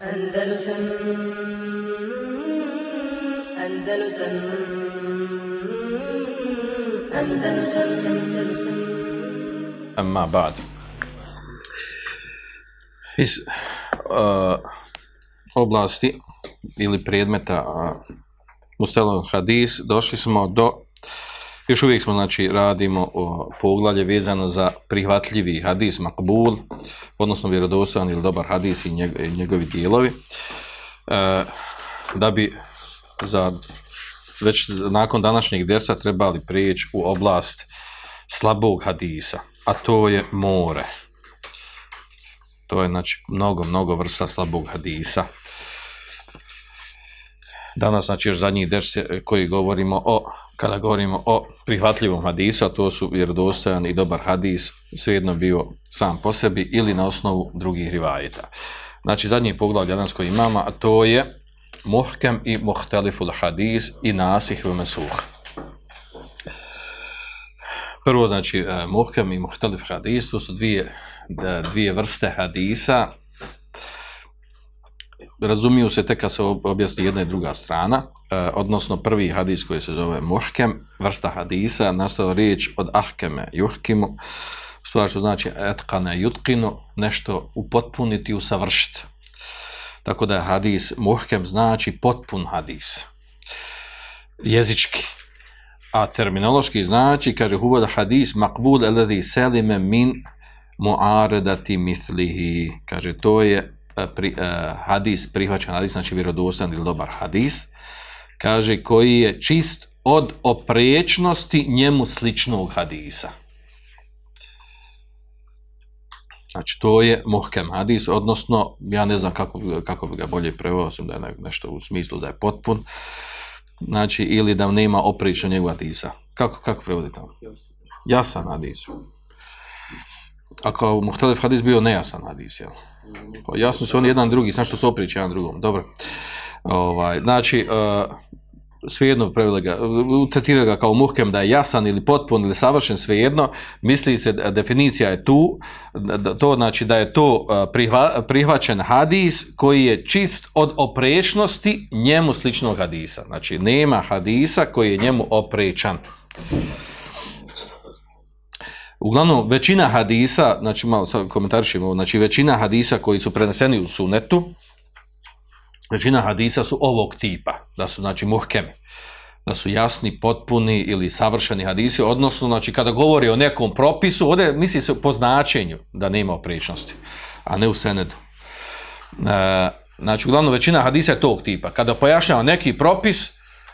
Andalusam Andalusam Andalusam Andalusam Amma ba'd. Iz uh, oblasti ili predmeta uh, Mustelon Hadis došli smo do još uvijek smo znači radimo o poglavlje vezano za prihvatljivi hadis makbul odnosno vjerodostojan ili dobar hadis i njegovi dijelovi e, da bi za već nakon današnjeg dersa trebali prijeći u oblast slabog hadisa a to je more. To je znači mnogo, mnogo vrsta slabog hadisa. Danas znači još zadnjih ders koji govorimo o, kada govorimo o prihvatljivom hadisu, a to su vjerodostojan i dobar hadis, svejedno bio sam po sebi ili na osnovu drugih rivajeta. Znači zadnji poglavlje danas koji imamo, a to je muhkem i muhteliful hadis i nasih u mesuh. Prvo, znači, eh, muhkem i muhtalif hadis, to su dvije, eh, dvije vrste hadisa. Razumiju se tek kad se objasni jedna i druga strana, e, odnosno prvi hadis koji se zove muhkem, vrsta hadisa, nastao riječ od ahkeme juhkimu, stvar što znači etkane jutkinu, nešto upotpuniti, usavršiti. Tako da je hadis muhkem znači potpun hadis. Jezički, a terminološki znači kaže huvada hadis makbul eladhi selime min muaradati mislihi. kaže to je pri, uh, hadis prihvaćan hadis znači vjerodostan ili dobar hadis kaže koji je čist od opriječnosti njemu sličnog hadisa Znači, to je muhkem hadis, odnosno, ja ne znam kako, kako bi ga bolje preveo, da je nešto u smislu da je potpun, znači ili da nema opriča njegov hadisa. Kako, kako prevodi tamo? Jasan hadis. A kao muhtelef hadis bio nejasan hadis, jel? Pa jasno su oni jedan drugi, znači što su opriča jedan drugom. Dobro. Ovaj, znači, uh, svejedno preveli ga, tretiraju ga kao muhkem da je jasan ili potpun ili savršen, svejedno, misli se, definicija je tu, da, to znači da je to e, prihva, prihvaćen hadis koji je čist od oprečnosti njemu sličnog hadisa. Znači, nema hadisa koji je njemu oprečan. Uglavnom, većina hadisa, znači malo sad komentarišimo, znači većina hadisa koji su preneseni u sunetu, većina hadisa su ovog tipa, da su znači muhkemi, da su jasni, potpuni ili savršeni hadisi, odnosno znači kada govori o nekom propisu, ovdje misli se po značenju da nema opričnosti, a ne u senedu. E, znači uglavnom većina hadisa je tog tipa, kada pojašnjava neki propis,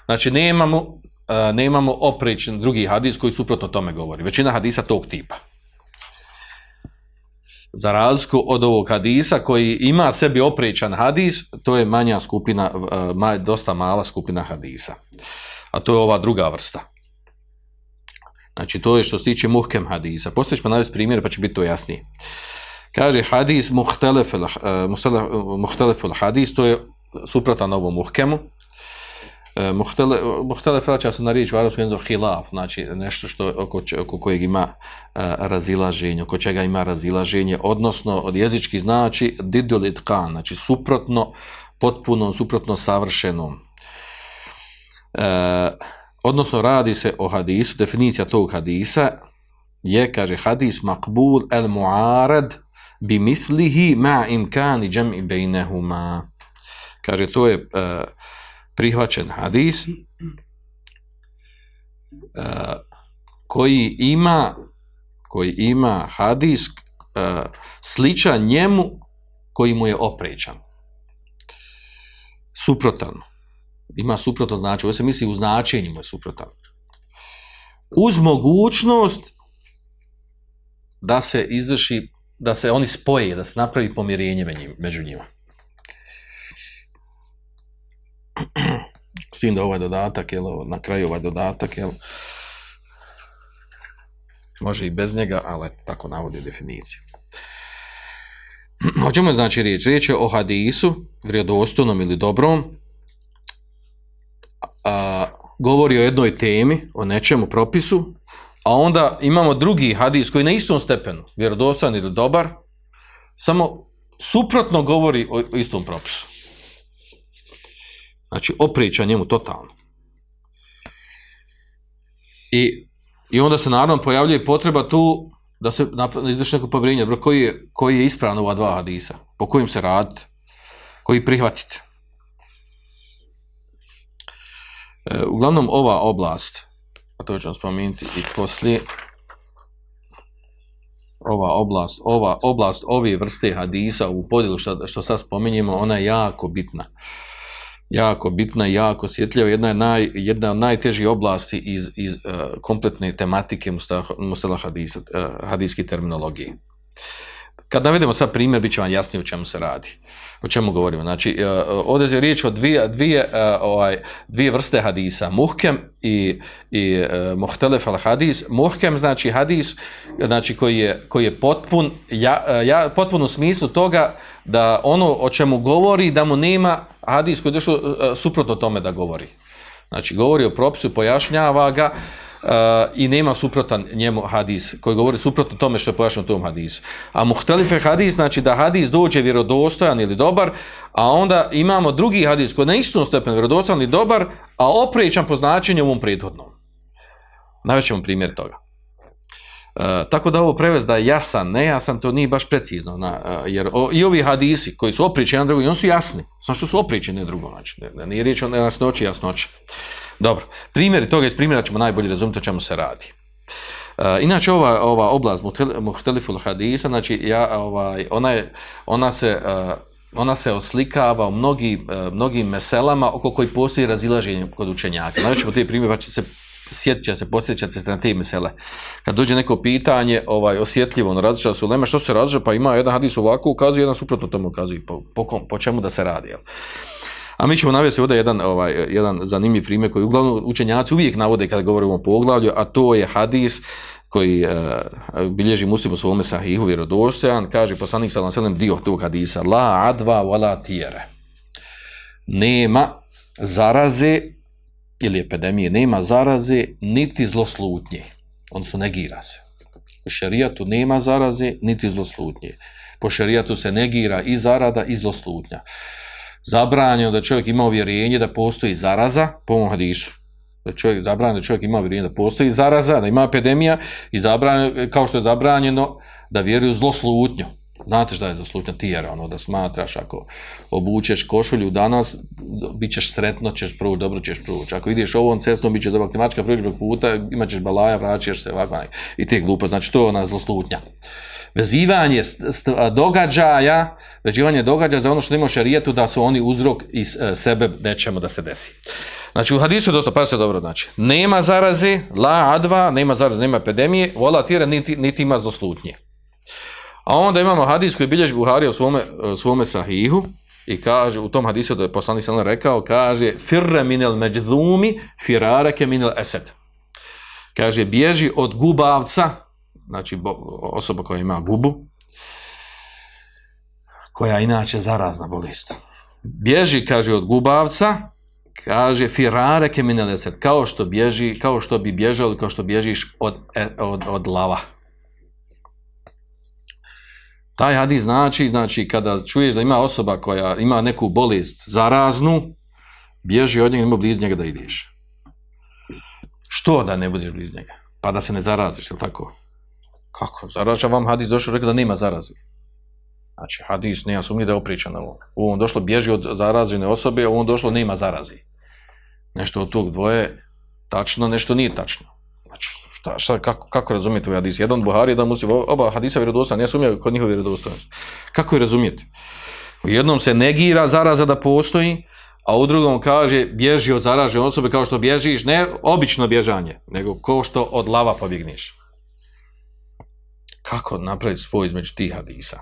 znači nemamo, mu Eh, nemamo opričan drugi hadis koji suprotno tome govori, većina hadisa tog tipa za razliku od ovog hadisa koji ima sebi oprećan hadis, to je manja skupina, uh, dosta mala skupina hadisa. A to je ova druga vrsta. Znači, to je što se tiče muhkem hadisa. Postoji ćemo pa navesti primjer, pa će biti to jasnije. Kaže, hadis muhteleful, uh, eh, muhteleful hadis, to je suprotan ovom muhkemu. E, muhtele, muhtele vraća se na riječ u arabskom jeziku hilaf, znači nešto što oko, oko kojeg ima e, razilaženje, oko čega ima razilaženje, odnosno od jezički znači didul itkan, znači suprotno, potpuno, suprotno savršenom. E, odnosno radi se o hadisu, definicija tog hadisa je, kaže, hadis makbul el mu'arad bi mislihi ma imkani džem'i bejnehuma. Kaže, to je E, prihvaćen hadis uh, koji ima koji ima hadis uh, sličan njemu koji mu je oprećan. Suprotan. Ima suprotno značenje. Ovo se misli u značenju mu je suprotan. Uz mogućnost da se izvrši, da se oni spoje, da se napravi pomirenje među njima s tim da ovaj dodatak, jel, na kraju ovaj dodatak, jel, može i bez njega, ali tako navodi definiciju. O čemu je znači riječ? Riječ je o hadisu, vrijedostojnom ili dobrom, a, govori o jednoj temi, o nečemu propisu, a onda imamo drugi hadis koji je na istom stepenu, vjerodostojan ili dobar, samo suprotno govori o istom propisu. Znači, opriča njemu totalno. I, I onda se naravno pojavljuje potreba tu da se izvrši neko povjerenje, bro, koji je, koji je ispravno ova dva hadisa, po kojim se radite, koji prihvatite. E, uglavnom, ova oblast, a to ćemo spomenuti i poslije, ova oblast, ova oblast, ove vrste hadisa u podijelu što, što sad spominjemo, ona je jako bitna. Jako bitna i jako osjetljiva. Jedna, je naj, jedna od najtežih oblasti iz, iz uh, kompletne tematike mustala hadisa, uh, hadijske terminologije. Kad navedemo sad primjer, bit će vam jasnije o čemu se radi. O čemu govorimo? Znači, e, ovdje je riječ o dvije, dvije, e, ovaj, dvije vrste hadisa. Muhkem i, i e, muhtelef al hadis. Muhkem znači hadis znači, koji, je, koji je potpun, ja, ja, potpun u smislu toga da ono o čemu govori, da mu nema hadis koji je došao suprotno tome da govori. Znači, govori o propisu, pojašnjava ga, uh, uh, i nema suprotan njemu hadis koji govori suprotno tome što je pojašnjeno u tom hadisu. A muhtelife hadis znači da hadis dođe vjerodostojan ili dobar, a onda imamo drugi hadis koji je na istom stepenu vjerodostojan ili dobar, a oprećan po značenju ovom prethodnom. Navećemo primjer toga. Uh, tako da ovo prevez da je jasan, nejasan, to nije baš precizno, na, uh, jer o, i ovi hadisi koji su opričeni jedan drugom, oni su jasni, samo što su opričeni drugo, znači, ne, nije riječ o nejasnoći, jasnoći. Dobro, primjeri toga iz primjera ćemo najbolje razumjeti o čemu se radi. E, inače, ova, ova oblast muhteliful hadisa, znači, ja, ovaj, ona, je, ona, se, uh, ona se oslikava u mnogi, uh, e, mnogim meselama oko koji postoji razilaženje kod učenjaka. Znači, ćemo te primjeri, pa će se sjetit će se, posjećat se na te mesele. Kad dođe neko pitanje, ovaj, osjetljivo, ono, različa su lema, što se različa, pa ima jedan hadis ovako ukazuje, jedan suprotno tomu ukazuje, po, po, po čemu da se radi, jel? A mi ćemo navesti ovdje jedan, ovaj, jedan zanimljiv primjer koji uglavnom učenjaci uvijek navode kada govorimo o poglavlju, a to je hadis koji uh, bilježi muslim u svome sahihu vjerodostojan, kaže poslanik sallam sallam dio tog hadisa, la adva wala tijere. Nema zaraze, ili epidemije, nema zaraze, niti zloslutnje. On su negira se. U šerijatu nema zaraze, niti zloslutnje. Po šerijatu se negira i zarada i zloslutnja zabranjeno da čovjek ima uvjerenje da postoji zaraza po ovom hadisu. Da čovjek, zabranjeno da čovjek ima uvjerenje da postoji zaraza, da ima epidemija i zabranjeno, kao što je zabranjeno da vjeruje u zloslutnju. Znate šta je zloslutnja tijera, ono da smatraš ako obučeš košulju danas, bit ćeš sretno, ćeš proći, dobro ćeš proći. Ako ideš ovom cestom, bit će dobra klimačka, proći puta, imat ćeš balaja, vraćaš se, ovako, i te glupa, znači to je ona zloslutnja vezivanje događaja, vezivanje događaja za ono što ima šarijetu da su oni uzrok i e, sebe nečemu da se desi. Znači u hadisu je dosta, pa se dobro znači. Nema zaraze, la adva, nema zaraze, nema epidemije, vola tira, niti, niti ima zloslutnje. A onda imamo hadis koji bilježi Buhari u svome, e, svome sahihu i kaže, u tom hadisu da je poslanik sam rekao, kaže, firre minel međzumi, firareke minel esed. Kaže, bježi od gubavca, znači osoba koja ima gubu, koja je inače zarazna bolest. Bježi, kaže, od gubavca, kaže, firare kemineleset, kao što bježi, kao što bi bježao, kao što bježiš od, e, od, od lava. Taj hadis znači, znači, kada čuješ da ima osoba koja ima neku bolest zaraznu, bježi od njega, ima bliz njega da ideš. Što da ne budeš bliz njega? Pa da se ne zaraziš, je tako? Kako? Zaraža vam hadis došao rekao da nema zaraze. Znači, hadis nema sumnje da je opričan na ovom. U ovom došlo bježi od zaražene osobe, a u ovom došlo nema zarazi. Nešto od tog dvoje tačno, nešto nije tačno. Znači, šta, šta, kako, kako razumijete ovaj hadis? Jedan Buhari, jedan muslim, oba hadisa vjerodostan, ja sumnjaju kod njihove vjerodostanosti. Kako je razumijete? U jednom se negira zaraza da postoji, a u drugom kaže bježi od zaražene osobe kao što bježiš, ne obično bježanje, nego kao što od lava pobjegniš kako napraviti spoj između tih hadisa.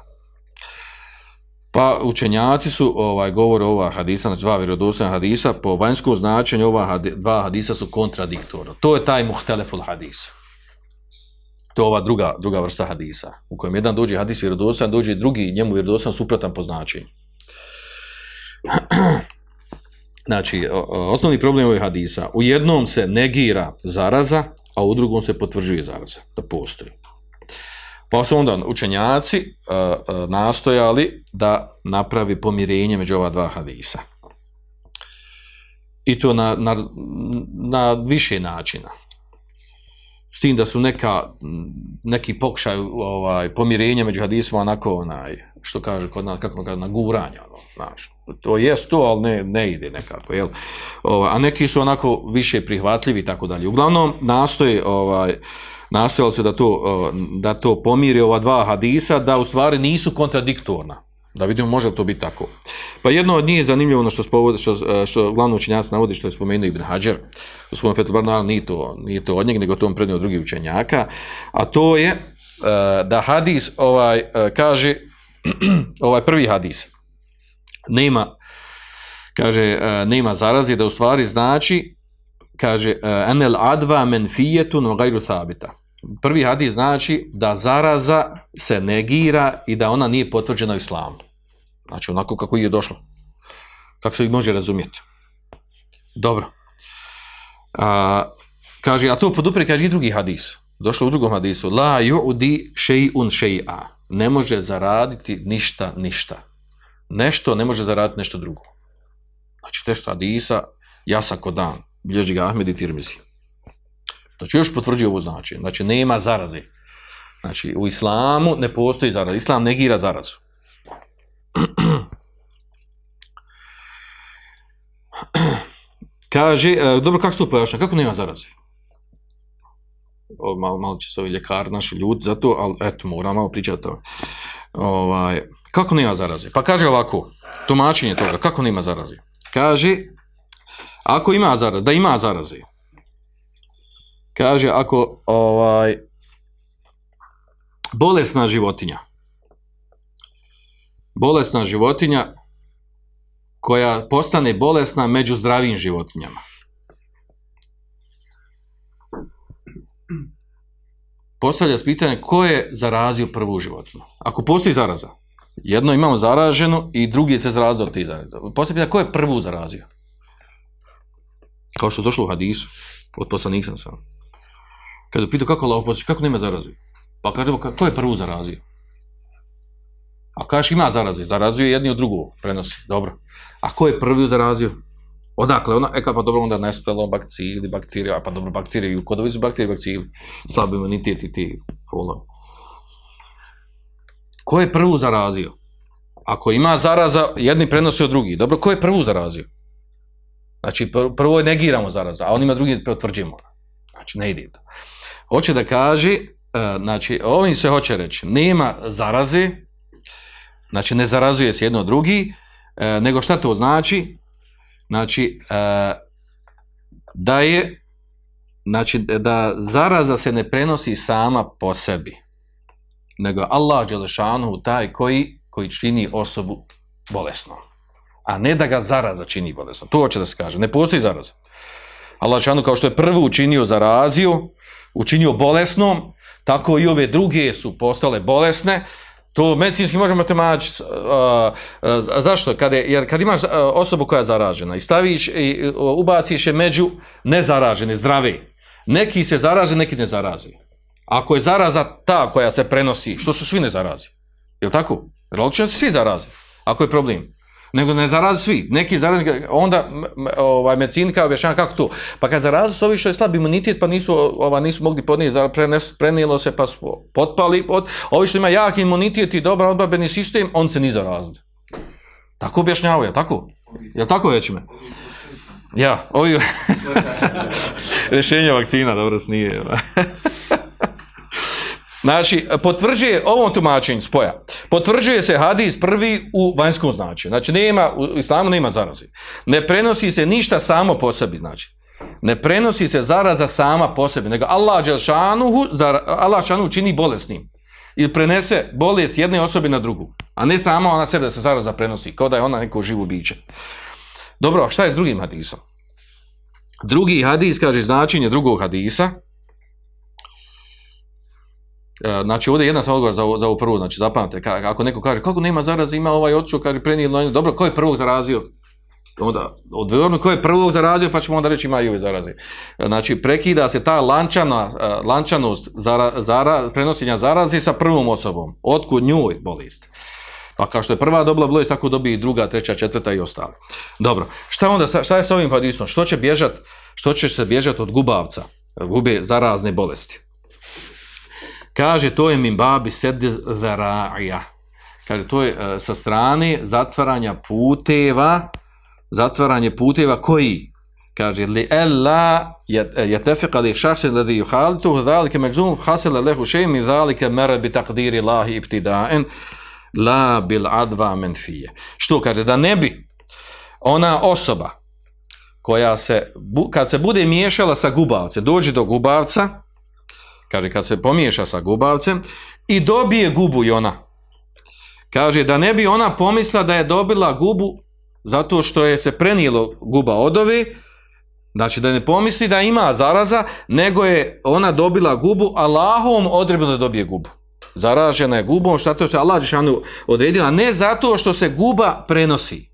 Pa učenjaci su ovaj govore ova hadisa, znači dva vjerodostojna hadisa, po vanjskom značenju ova hadi, dva hadisa su kontradiktorno. To je taj muhteleful hadis. To je ova druga, druga vrsta hadisa, u kojem jedan dođe hadis vjerodostojan, dođe drugi njemu vjerodostojan suprotan po značenju. Znači, osnovni problem ovih hadisa, u jednom se negira zaraza, a u drugom se potvrđuje zaraza, da postoji. Pa su onda učenjaci uh, uh, nastojali da napravi pomirenje među ova dva hadisa. I to na, na, na više načina. Tim da su neka, neki pokušaj ovaj, pomirenja među hadisima onako onaj, što kaže kod nas, kako kaže, na guranje, ono, znaš. To jest to, ali ne, ne ide nekako, jel? Ovaj, a neki su onako više prihvatljivi i tako dalje. Uglavnom, nastoje, ovaj, nastojalo se da to, da to pomiri ova dva hadisa, da u stvari nisu kontradiktorna. Da vidimo može li to biti tako. Pa jedno od njih je zanimljivo ono što, spovode, što, eh, što glavno učenjac navodi, što je spomenuo Ibn Hajar, u svom fetu, bar naravno nije to, nije to od njega, nego to on prednio drugi učenjaka, a to je eh, da hadis ovaj eh, kaže, ovaj prvi hadis, nema, kaže, nema zarazi, da u stvari znači, kaže, enel adva men fijetun u gajru sabita prvi hadis znači da zaraza se negira i da ona nije potvrđena u islamu. Znači onako kako je došlo. Kako se ih može razumjeti. Dobro. A, kaže, a to podupre kaže i drugi hadis. Došlo u drugom hadisu. La ju'udi še'un še'a. Ne može zaraditi ništa, ništa. Nešto ne može zaraditi nešto drugo. Znači, test hadisa, jasan ko dan. Bilježi ga Ahmed i Tirmizi. Znači, još potvrđuje ovo značenje. Znači, nema zaraze. Znači, u islamu ne postoji zaraza. Islam negira zarazu. Kaže, e, dobro, kako se to pojašnja? Kako nema zaraze? O, malo, malo će se ovi ljekar, naši ljudi, zato, ali eto, moram malo pričati o ovaj, kako nema zaraze? Pa kaže ovako, tumačenje toga, kako nema zaraze? Kaže, ako ima zaraze, da ima zaraze, kaže ako ovaj bolesna životinja bolesna životinja koja postane bolesna među zdravim životinjama. Postavlja se pitanje ko je zarazio prvu životinju? Ako postoji zaraza jedno imamo zaraženo i drugi se zarazio ti te postavlja pitanje ko je prvu zarazio? Kao što došlo u hadisu od poslanika sam sam. Kada pitu kako Allah posjeća, kako nema zarazi? Pa kažemo, ko je prvu zarazio? A kažeš ima zarazi, zarazio je jedni od drugog, prenosi, dobro. A ko je prvi zarazio? Odakle ona, e pa dobro onda nestalo bakcili, bakterija, pa dobro bakterije, kod kodovi su bakterije, bakcili, slabi imunitet i ti follow. Ko je prvu zarazio? Ako ima zaraza, jedni prenosi od drugi. Dobro, ko je prvu zarazio? Znači, prvo je negiramo zaraza, a on ima drugi potvrđimo. Znači, ne ide to hoće da kaže, znači, ovim se hoće reći, nema zaraze, znači, ne zarazuje se jedno drugi, e, nego šta to znači? Znači, e, da je, znači, da zaraza se ne prenosi sama po sebi, nego Allah Đelešanu taj koji, koji čini osobu bolesnom, a ne da ga zaraza čini bolesnom. To hoće da se kaže, ne postoji zaraza. Allah Đelešanu kao što je prvo učinio zarazio, učinio bolesnom, tako i ove druge su postale bolesne, to medicinski možemo tumačiti. Zašto? Kad je, jer kad imaš osobu koja je zaražena i staviš i ubaciš je među nezaražene, zdrave, neki se zaraže, neki ne zaraze. Ako je zaraza ta koja se prenosi, što su svi ne zarazi? Je li tako? Jer se svi zaraze. Ako je problem nego ne zarazi svi. Neki zaraze, onda ovaj, medicinika objašnjava kako to. Pa kad zaraze su ovi što je slab imunitet, pa nisu, ovaj, nisu mogli podnijeti, prenes, prenijelo se, pa su potpali. Od, ovi što ima jak imunitet i dobar odbarbeni sistem, on se ni zarazi. Tako objašnjavaju, tako? Je tako već me? Ja, ovi... Rješenje vakcina, dobro, snije. Znači, potvrđuje ovom tumačenju spoja, potvrđuje se hadis prvi u vanjskom značenju. Znači, nema, u islamu nema zarazi. Ne prenosi se ništa samo po sebi, znači. Ne prenosi se zaraza sama po sebi, nego Allah Đelšanuhu, Allah Đelšanuhu čini bolesnim. Ili prenese bolest jedne osobe na drugu. A ne samo ona sebe da se zaraza prenosi, kao da je ona neko živo biće. Dobro, a šta je s drugim hadisom? Drugi hadis kaže značenje drugog hadisa, E, znači ovdje je jedan sam odgovor za, za ovu prvu, znači zapamte, ako neko kaže kako nema zaraze, ima ovaj oču, kaže prenijel, dobro, ko je prvog zarazio? onda odgovorno ko je prvog zarazio, pa ćemo onda reći ima i ove zaraze. E, znači, prekida se ta lančana, e, lančanost zara, zara, prenosenja zaraze sa prvom osobom. Otkud njoj bolest? Pa kao što je prva dobila bolest, tako dobi i druga, treća, četvrta i ostalo. Dobro, šta onda, šta je sa ovim hadisom? Što će bježat, što će se bježat od gubavca? Gube zarazne bolesti. Kaže, to je min babi sed. Kaže, to je e, sa strane zatvaranja puteva, zatvaranje puteva koji? Kaže, li ella jetefiqa li šahsin ladhi yuhalituhu dhalike megzum hasila lehu šeji min dhalike mere bi takdiri lahi ibtidaen la bil adva menfije. Što kaže, da ne bi ona osoba koja se, bu, kad se bude miješala sa gubavcem, dođe do gubavca, kaže, kad se pomiješa sa gubavcem i dobije gubu i ona, kaže, da ne bi ona pomisla da je dobila gubu zato što je se prenijelo guba od ove, znači da ne pomisli da ima zaraza, nego je ona dobila gubu, Allahom odrebno da dobije gubu. Zaražena je gubom, šta to što je Allah Žešanu odredio, a ne zato što se guba prenosi.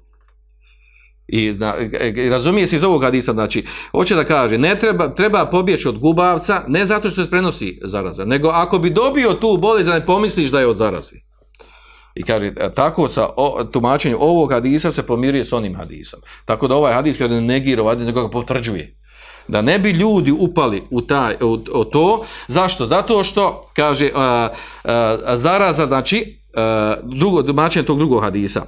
I, na, i e, e, razumije se iz ovog hadisa, znači, hoće da kaže, ne treba, treba pobjeći od gubavca, ne zato što se prenosi zaraza, nego ako bi dobio tu bolest, da ne pomisliš da je od zarazi. I kaže, e, tako sa o, tumačenju ovog hadisa se pomiruje s onim hadisom. Tako da ovaj hadis kada ne negira ovaj hadis, nego ga potvrđuje. Da ne bi ljudi upali u, taj, u, u to. Zašto? Zato što, kaže, a, a, zaraza, znači, a, drugo, tumačenje tog drugog hadisa.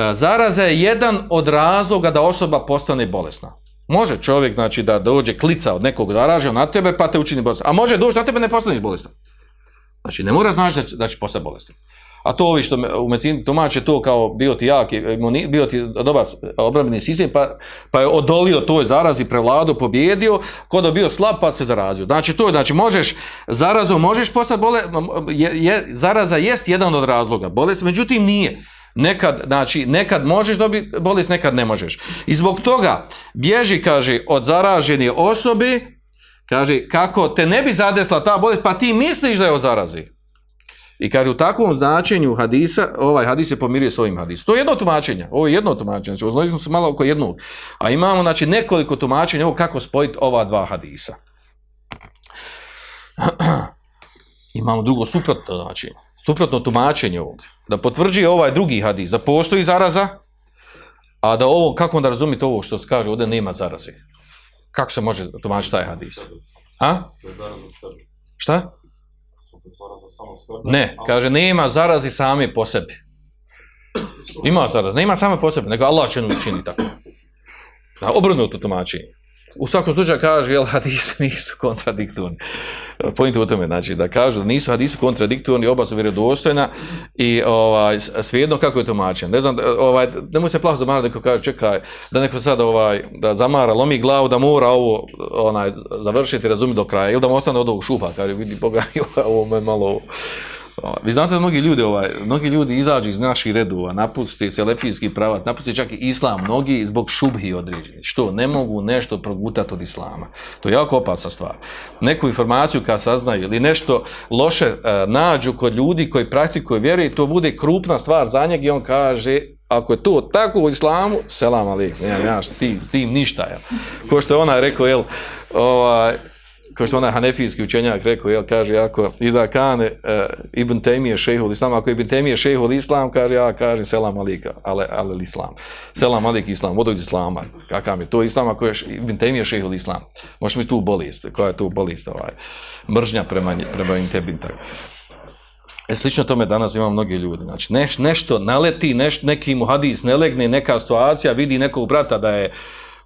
E, zaraza je jedan od razloga da osoba postane bolesna. Može čovjek, znači, da dođe klica od nekog zaražio na tebe, pa te učini bolestan. A može doći na tebe, ne postaneš bolestan. Znači, ne mora znači da će, da će postati bolestan. A to ovi što me, u medicini tumače to kao bio ti jak, imuni, bio ti dobar obrambeni sistem, pa, pa je odolio toj zarazi, prevladu, pobjedio, kod je bio slab, pa se zarazio. Znači, to je, znači, možeš, zarazom možeš postati bole, je, je, zaraza jest jedan od razloga, bolest, međutim nije. Nekad, znači, nekad možeš dobiti bolest, nekad ne možeš. I zbog toga bježi, kaže, od zaražene osobe, kaže, kako te ne bi zadesla ta bolest, pa ti misliš da je od zarazi. I kaže u takvom značenju hadisa, ovaj hadis se pomirio s ovim hadisom. To je jedno tumačenje, ovo je jedno tumačenje, znači oznali smo se malo oko jednog. A imamo znači nekoliko tumačenja, ovo kako spojiti ova dva hadisa. imamo drugo suprotno, znači, suprotno tumačenje ovog. Da potvrđuje ovaj drugi hadis, da postoji zaraza, a da ovo, kako onda razumite ovo što se kaže, ovdje nema zaraze. Kako se može tumačiti taj hadis? A? Šta? Ne, kaže, nema zarazi same po sebi. Ima zaraz, nema same po sebi, nego Allah će učini tako. Da, obrnuto tumačenje. U svakom slučaju kaže, jel, hadisi nisu kontradiktorni. Pojent u tome, znači, da kažu da nisu hadisi kontradiktorni, oba su vjerodostojna i ovaj, svejedno kako je tumačen. Ne znam, ovaj, ne mu se plaho zamara neko kaže, čekaj, da neko sad ovaj, da zamara, lomi glavu, da mora ovo onaj, završiti, razumi do kraja, ili da mu ostane od ovog šupa, kaže, vidi, Boga, ovo me malo Vi znate da mnogi ljudi, ovaj, mnogi ljudi izađu iz naših redova, napusti selefijski pravat, napusti čak i islam, mnogi zbog šubhi određeni. Što? Ne mogu nešto progutati od islama. To je jako opasna stvar. Neku informaciju kad saznaju ili nešto loše e, nađu kod ljudi koji praktikuju vjeru i to bude krupna stvar za njeg i on kaže ako je to tako u islamu, selam alik, ja, ja, s tim, s tim ništa, jel. Ko što je ona rekao, jel, ovaj, kao što onaj hanefijski učenjak rekao, jel, kaže, ako Ida Kane, e, Ibn Temije šehul islam, ako Ibn Temije šehul islam, kaže, ja kažem selam alika, ale, ale islam. Selam alik islam, vodog islama, kakav je to islam, ako je Ibn Temije šehul islam. Možeš mi tu bolest, koja je tu bolest, ovaj, mržnja prema, prema Ibn tako. E, slično tome danas imamo mnogi ljudi. Znači, neš, nešto naleti, neš, neki mu hadis ne legne, neka situacija, vidi nekog brata da je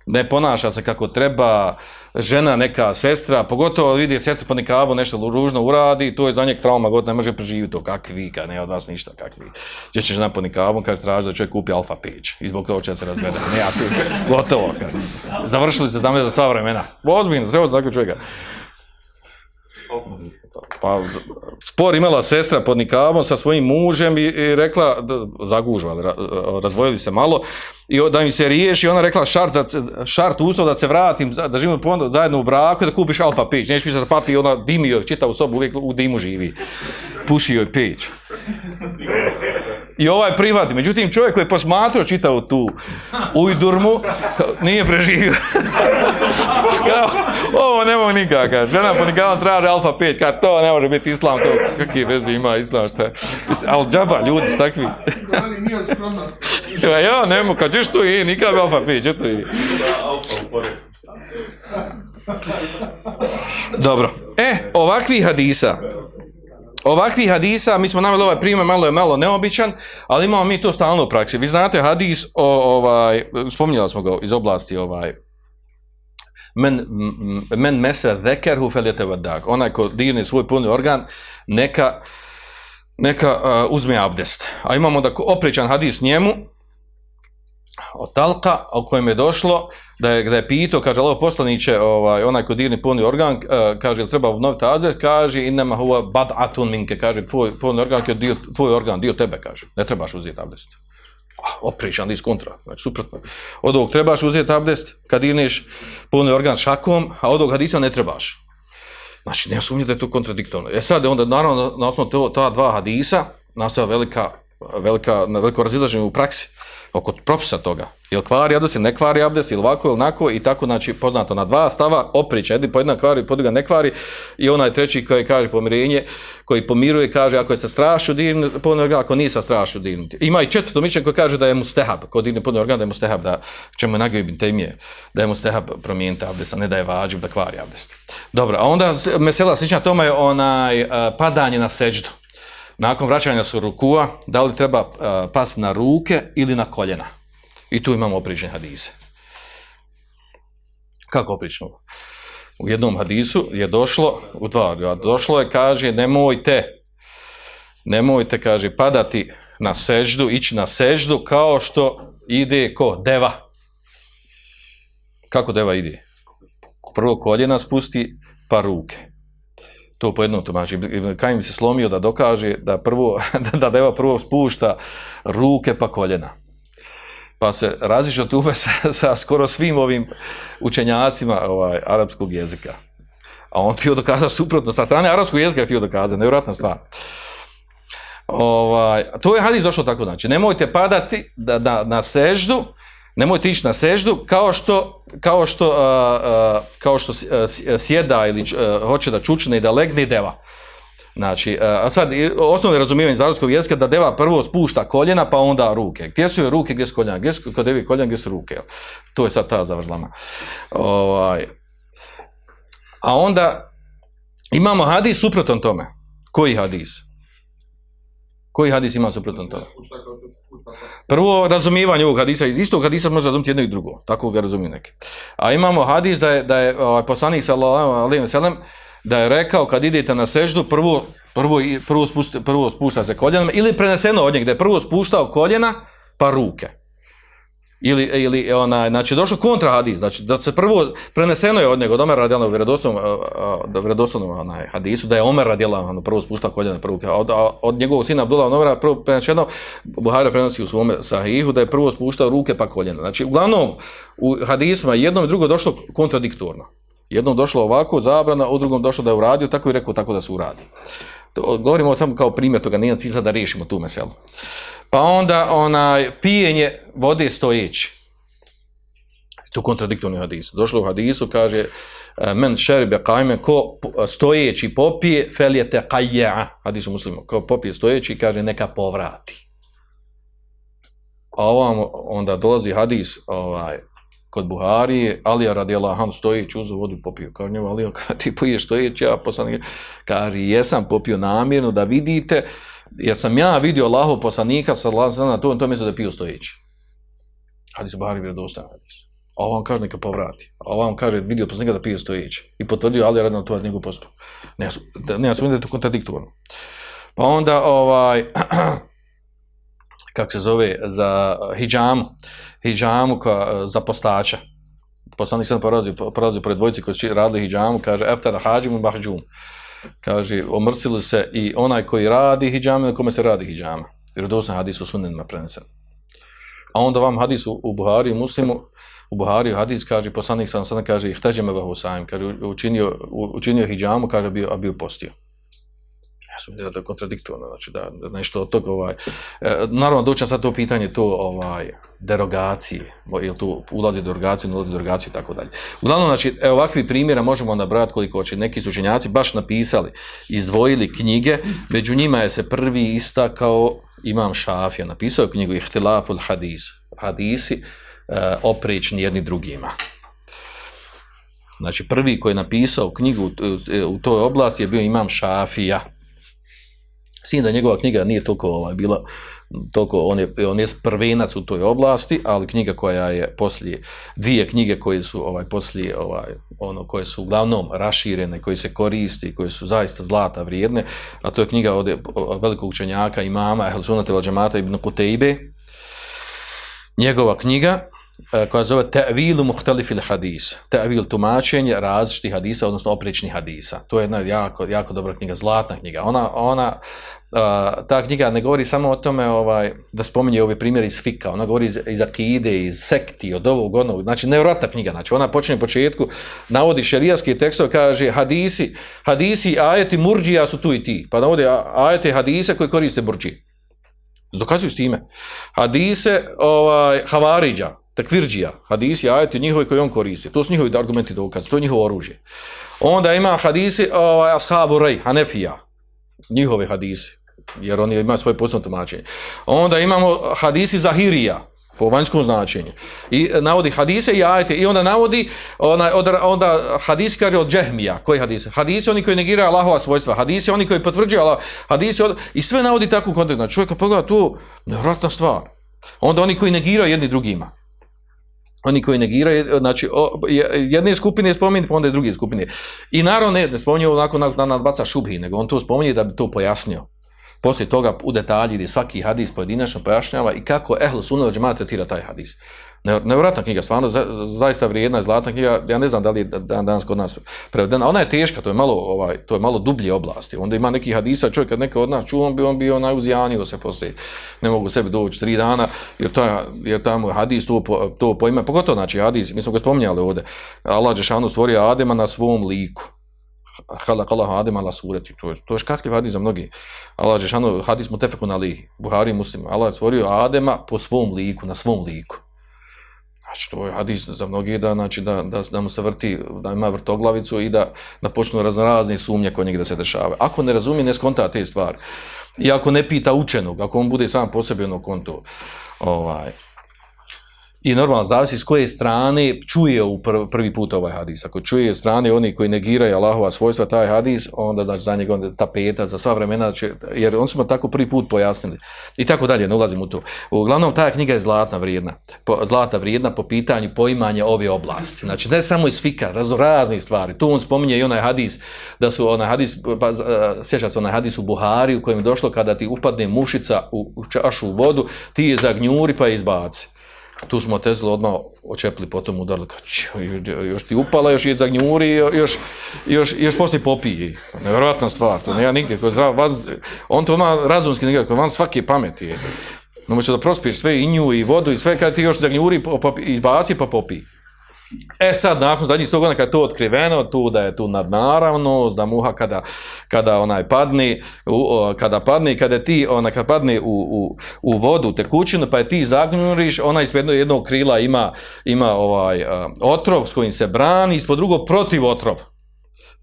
ne ponaša se kako treba, žena, neka sestra, pogotovo vidi sestru pa po nikabu, nešto ružno uradi, to je za njeg trauma, god ne može preživiti to, kakvi, kad ne od vas ništa, kakvi. Gdje će žena po nikabu, kaže, traži da čovjek kupi alfa page, i zbog toga će se razvede. Ne, ja tu, gotovo, kad. završili se znam za sva vremena. Ozbiljno, zreo za takvog čovjeka. Pa, spor imala sestra pod nikavom sa svojim mužem i, i rekla, da, zagužva, ra, razvojili se malo, i da im se riješi, ona rekla šart, da, šart uslov da se vratim, da živimo zajedno u braku da kupiš alfa peć, neću više sa papi, ona dimio, čita u sobu, uvijek u dimu živi. pušio je peć. I ovaj prihvati. Međutim, čovjek koji je posmatrao čitao tu ujdurmu, nije preživio. Kao, ovo ne mogu nikak, kaže. Žena ponikavan traže alfa 5, kaže, to ne može biti islam, to kakve veze ima islam, šta je. Al džaba, ljudi su takvi. Ali nije skromno. Ja, ja ne mogu, kad ćeš to i, nikad alfa 5, će to i. Dobro. E, ovakvi hadisa. Ovakvi hadisa, mi smo naveli ovaj primjer, malo je malo neobičan, ali imamo mi to stalno u praksi. Vi znate hadis, o, ovaj, spominjali smo ga iz oblasti ovaj, men, men mese zekerhu feljete vadak. Onaj ko dirne svoj puni organ, neka, neka uh, uzme abdest. A imamo da opričan hadis njemu, od Talka, o kojem je došlo, da je, da je pitao, kaže, Allah poslaniće, ovaj, onaj ko dirni puni organ, eh, kaže, ili treba obnoviti abdest, kaže, innama huwa bad'atun minke, kaže, tvoj puni organ je dio, tvoj organ, dio tebe, kaže, ne trebaš uzeti abdest. Opričan iz kontra, znači suprotno. Od ovog trebaš uzeti abdest kad dirneš puni organ šakom, a od ovog hadisa ne trebaš. Znači, ne sumnje da je to kontradiktorno. E sad, onda, naravno, na osnovu to, ta dva hadisa, nastava velika, velika, na veliko razilaženje u praksi oko propisa toga. Jel kvari abdest ili ne kvari abdest, ili ovako ili onako, i tako, znači, poznato na dva stava, opriča, jedni po jedna kvari, po druga ne kvari, i onaj treći koji kaže pomirenje, koji pomiruje, kaže, ako je sa strašu dirnut, puno organ, ako nije sa strašu dirnut. Ima i četvrto mišljenje koji kaže da je mustehab, ko dirne puno organ, da je mustehab, da ćemo nagio ibn temije, da je mustehab promijeniti abdest, a ne da je vađib, da kvari abdest. Dobro, a onda mesela slična tome je onaj uh, padanje na seđdu nakon vraćanja s rukua, da li treba uh, pas na ruke ili na koljena. I tu imamo oprične hadise. Kako oprično? U jednom hadisu je došlo, u dva, došlo je, kaže, nemojte, nemojte, kaže, padati na seždu, ići na seždu kao što ide ko? Deva. Kako deva ide? Prvo koljena spusti, pa ruke to po jednom tumači. Kajim se slomio da dokaže da prvo da deva prvo spušta ruke pa koljena. Pa se razišao tube sa, sa skoro svim ovim učenjacima ovaj, arapskog jezika. A on htio dokazati suprotno. Sa strane arapskog jezika htio dokazati. Nevjerojatna stvar. Ovaj, to je hadis došlo tako. Znači, nemojte padati da, da, na seždu, nemojte ići na seždu kao što kao što uh, uh, kao što sjeda ili uh, hoće da čučne i da legne deva. Znači, a sad osnovno razumijevanje zarodskog jezika da deva prvo spušta koljena pa onda ruke. Gdje su joj ruke, gdje su koljena? Gdje su kod devi koljena, gdje su ruke? To je sad ta zavržlama. Ovaj. A onda imamo hadis suprotan tome. Koji hadis? Koji hadis ima suprotno tome? Prvo, razumijevanje ovog hadisa, iz istog hadisa može razumjeti jedno i drugo, tako ga razumiju neki. A imamo hadis da je, da je ovaj, poslanik sallallahu alejhi ve sellem da je rekao kad idete na seždu, prvo, prvo, prvo, spušta, prvo spušta se koljenama, ili preneseno od njega, da je prvo spuštao koljena, pa ruke ili ili e, ona znači došao kontra hadis znači da se prvo preneseno je od njega od Omer radijalnog vjerodostojnog da onaj hadisu da je Omer radijallahu ono, prvo spušta koljena pruke, od, od njegovog sina Abdullah Omera prvo znači, preneseno Buhari prenosi u svom sahihu da je prvo spuštao ruke pa koljena. Znači uglavnom u hadisima jednom i drugo došlo kontradiktorno. Jednom došlo ovako zabrana u drugom došlo da je uradio tako i rekao tako da se uradi. To govorimo samo kao primjer toga nijem cilj da riješimo tu meselu. Pa onda onaj pijenje vode stojeći. Tu kontradiktorni hadis. Došlo u hadisu, kaže e, men šeribe kajme, ko stojeći popije, felijete kajja. Hadisu muslimo, ko popije stojeći, kaže neka povrati. A ovam onda dolazi hadis ovaj, kod Buharije, Alija radijela ham stojeći, uzu vodu popio. Kaže njemu, Alija, ti poješ stojeći, a poslanik kaže, jesam popio namjerno da vidite, jer sam ja vidio Allahov poslanika sallallahu na tom to da pio stojeći. Hadis Buhari vjerodostojan hadis. A on kaže neka povrati. A on kaže vidio poslanika da pio stojeći i potvrdio Ali radno to od njegov postup. Ne ne ne, da je to kontradiktorno. Pa onda ovaj kako se zove za hidžamu, hidžamu ka, za postača. Poslanik sam porazio, porazio pred dvojici koji su radili hidžamu, kaže eftara hađimu bahđum kaže, omrsili se i onaj koji radi hijjama i kome se radi hijjama. Jer dosan hadis u sunnenima prenesen. A onda vam hadis u, u Buhari i Muslimu, u Buhari hadis kaže, poslanik sam sada kaže, ih teđe me vahu kaže, učinio, učinio hijjamu, kaže, bio, a bio postio. Ja sam da je kontradiktorno, znači da, da nešto od toga, ovaj, e, naravno doćam sad to pitanje, to ovaj, derogacije, ili tu ulazi derogaciju, ne ulazi derogaciju i tako dalje. Uglavnom, znači, e, ovakvi primjera možemo nabrati koliko će Neki sučenjaci baš napisali, izdvojili knjige, među njima je se prvi istakao Imam Šafija, napisao knjigu Ihtilaful Hadis, hadisi e, oprečni jedni drugima. Znači, prvi koji je napisao knjigu u toj oblasti je bio Imam Šafija. Sin da njegova knjiga nije toliko ovaj, bila toliko, on je, on je prvenac u toj oblasti, ali knjiga koja je poslije, dvije knjige koje su ovaj poslije, ovaj, ono, koje su uglavnom raširene, koje se koristi, koje su zaista zlata vrijedne, a to je knjiga od, velikog učenjaka imama Ehlusunate Lađamata ibn Kutejbe, njegova knjiga, E, koja zove Ta'vilu muhtalifil hadis. Ta'vil tumačenje različitih hadisa, odnosno oprečnih hadisa. To je jedna jako, jako dobra knjiga, zlatna knjiga. Ona, ona, uh, ta knjiga ne govori samo o tome ovaj, da spominje ove primjere iz fika, ona govori iz, iz akide, iz sekti, od ovog, onog, znači nevjerojatna knjiga. Znači ona počinje u početku, navodi šerijaske tekstove, kaže hadisi, hadisi, ajeti murđija su tu i ti. Pa navodi ajeti hadise koji koriste murđije. Dokazuju s time. Hadise ovaj, havariđa, takvirđija, hadisi, ajeti njihovi koji on koristi. To su njihovi argumenti dokaz, to je njihovo oružje. Onda ima hadisi ovaj, ashabu rej, hanefija, njihove hadisi, jer oni imaju svoje posebno tumačenje. Onda imamo hadisi zahirija, po vanjskom značenju. I navodi hadise i ajete, i onda navodi, onaj, onda, onda hadisi kaže od džehmija, koji hadise? Hadise oni koji negiraju Allahova svojstva, hadisi oni koji potvrđuju Allah, hadisi od, i sve navodi takvu kontekst. Znači čovjek pogleda tu, nevratna stvar. Onda oni koji negiraju jedni drugima oni koji negiraju, znači o, jedne skupine je spominje, pa onda je druge skupine. I naravno ne, ne spominje onako na, na nadbaca šubhi, nego on to spominje da bi to pojasnio. Poslije toga u detalji gdje svaki hadis pojedinačno pojašnjava i kako ehl sunna džemata tretira taj hadis. Nevratna knjiga, stvarno za, zaista vrijedna, zlatna knjiga. Ja ne znam da li je dan, danas kod nas prevedena. Ona je teška, to je malo ovaj to je malo dublje oblasti. Onda ima neki hadisa, čovjek kad neko od nas čuo, on bi on bio najuzijanio se poslije. Ne mogu sebi doći tri dana, jer to je tamo hadis to to pojma, pogotovo znači hadis, mi smo ga spominjali ovdje. Allah Đešanu stvorio Adema na svom liku. Halak Allah Adem ala sureti. To je, to je škakljiv hadis za mnogi. Allah džeshanu hadis mutefekun ali Buhari muslim. Allah je stvorio Adema po svom liku, na svom liku. Znači, to je hadis za mnogi da, znači, da, da, da mu se vrti, da ima vrtoglavicu i da, da počnu raznorazni sumnje kod njega da se dešava. Ako ne razumije, ne skonta te stvari. I ako ne pita učenog, ako on bude sam posebno konto, ovaj, I normalno, zavisi s koje strane čuje u prvi put ovaj hadis. Ako čuje strane oni koji negiraju Allahova svojstva taj hadis, onda da za njega onda tapeta, za sva vremena, će, jer on smo tako prvi put pojasnili. I tako dalje, ne ulazim u to. Uglavnom, ta knjiga je zlatna vrijedna. Po, zlata vrijedna po pitanju poimanja ove oblasti. Znači, ne samo iz fika, razno razne stvari. Tu on spominje i onaj hadis, da su onaj hadis, pa, e, sjećat se onaj hadis u Buhari u kojem je došlo kada ti upadne mušica u, u čašu vodu, ti je zagnjuri pa je izbaci tu smo Tesla odmah očepli, potom udarili, kao, još ti upala, još je zagnjuri, još, još, još poslije popiji. Nevjerojatna stvar, to nema nigdje, ko zdrav, van, on to ima razumski nekako, van svake pameti je. No, da prospiješ sve i nju i vodu i sve, kad ti još zagnjuri, izbaci pa popiji. E sad, nakon zadnjih sto godina, kada je to otkriveno, tu da je tu nadnaravnost, da muha kada, kada onaj padne, u, kada padne, kada ti, ona kada padne u, u, u vodu, tekućinu, pa je ti zagnuriš, ona ispred jednog krila ima, ima ovaj otrov s kojim se brani, ispod drugog protiv otrova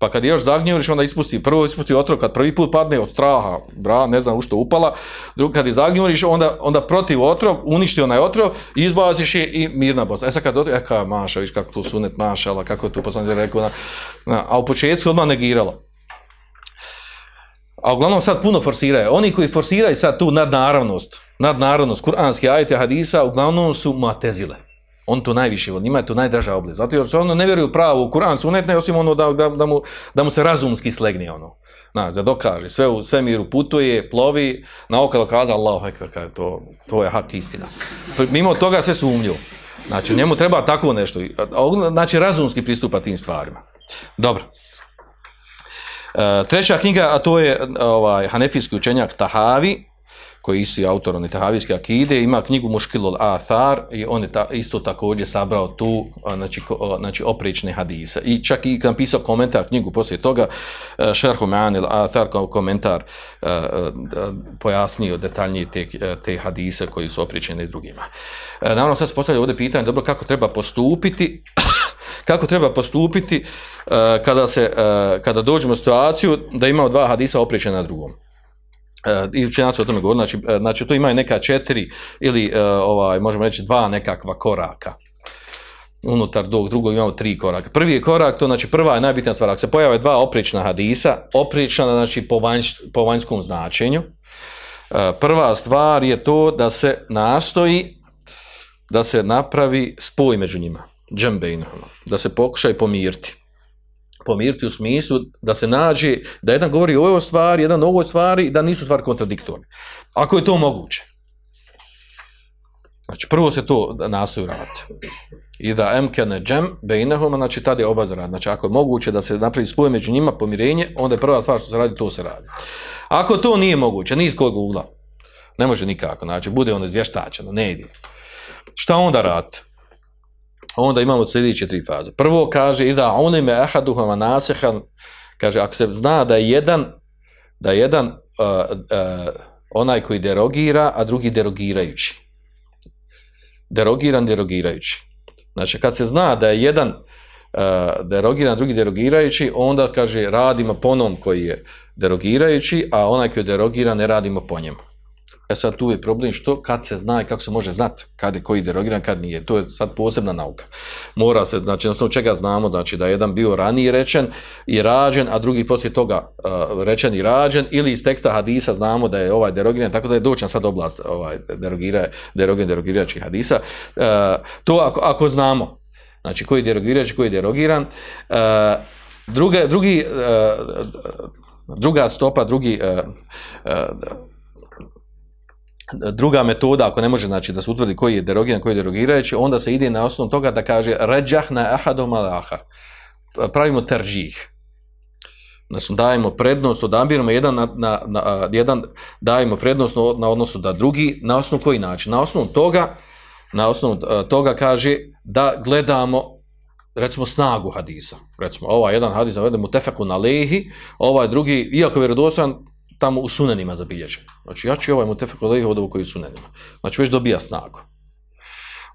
Pa kad još zagnjuriš, onda ispusti, prvo ispusti otrov, kad prvi put padne od straha, bra, ne znam u što upala, drugo, kad je zagnjuriš, onda, onda protiv otrov, uništi onaj otrov, izbaziš je i mirna bosa. E sad kad dođe, e maša, viš kako tu sunet mašala, kako je tu poslanik rekao, na, na, a u početku odmah negiralo. A uglavnom sad puno forsiraju. Oni koji forsiraju sad tu nadnaravnost, nadnaravnost, kuranski ajete hadisa, uglavnom su matezile. On to najviše voli, njima je to najdraža oblast. Zato jer se ono ne vjeruju pravo u Kur'an, sunet, ne osim ono da, da, da, mu, da mu se razumski slegne ono. Na, da dokaže, sve u svemiru putuje, plovi, na okolo kaza Allahu ekber, kaže, to, to je hak istina. Mimo toga sve sumnju. Znači, njemu treba tako nešto. Znači, razumski pristupa tim stvarima. Dobro. E, treća knjiga, a to je ovaj Hanefijski učenjak Tahavi, koji je isti autor one tahavijske akide, ima knjigu Muškilul Athar i on je ta, isto također sabrao tu znači, ko, znači oprične hadise. I čak i napisao komentar knjigu poslije toga, e, Šerhu Me'anil Athar kao komentar e, e, pojasnio detaljnije te, te hadise koji su opričene drugima. Naravno sad se postavlja ovdje pitanje, dobro, kako treba postupiti kako treba postupiti uh, kada se uh, kada dođemo u situaciju da imamo dva hadisa opričena na drugom. E, I učenjaci o tome govorili, znači, e, znači to imaju neka četiri ili e, ovaj, možemo reći dva nekakva koraka. Unutar dog drugog imamo tri koraka. Prvi je korak, to znači prva je najbitnija stvar, ako se pojave dva oprična hadisa, oprična znači po, vanj, po vanjskom značenju, prva stvar je to da se nastoji da se napravi spoj među njima džembejnahuma, ono, da se pokušaj pomiriti. Pomiriti u smislu da se nađe, da jedan govori o ovoj stvari, jedan o ovoj stvari, da nisu stvari kontradiktorne. Ako je to moguće. Znači, prvo se to nastoji raditi. I da emkene džem bejnehoma, znači tada je oba zaradi. Znači, ako je moguće da se napravi spoj među njima, pomirenje, onda je prva stvar što se radi, to se radi. Ako to nije moguće, ni iz kojeg ugla, ne može nikako, znači, bude ono izvještačeno, ne ide. Šta onda raditi? Onda imamo sljedeće tri faze. Prvo kaže i da one me ahaduhuma nasehan, kaže ako se zna da je jedan da je jedan uh, uh, onaj koji derogira, a drugi derogirajući. Derogiran, derogirajući. Znači kad se zna da je jedan uh, derogiran, drugi derogirajući, onda kaže radimo po onom koji je derogirajući, a onaj koji je derogiran ne radimo po njemu. E sad tu je problem što kad se zna i kako se može znati kad je koji derogiran, kad nije. To je sad posebna nauka. Mora se, znači na osnovu čega znamo, znači da je jedan bio ranije rečen i rađen, a drugi poslije toga uh, rečen i rađen, ili iz teksta hadisa znamo da je ovaj derogiran, tako da je doćan sad oblast ovaj, derogira, derogiran, derogirajući hadisa. Uh, to ako, ako znamo, znači koji je derogirajući, koji je derogiran, e, uh, druga, drugi, uh, druga stopa, drugi uh, uh, druga metoda, ako ne može znači da se utvrdi koji je derogiran, koji je derogirajući, onda se ide na osnovu toga da kaže rajahna ahadom alaha. Pravimo tarjih Znači dajemo prednost, odabiramo jedan, na, na, na, jedan dajemo prednost na odnosu da drugi, na osnovu koji način? Na osnovu toga, na osnovu toga kaže da gledamo recimo snagu hadisa. Recimo, ovaj jedan hadis zavedemo tefeku na lehi, ovaj drugi, iako je vjerodosan, tamo u sunenima zabilježen. Znači, jači ovaj mutefek od ovih koji u sunenima. Znači, već dobija snagu.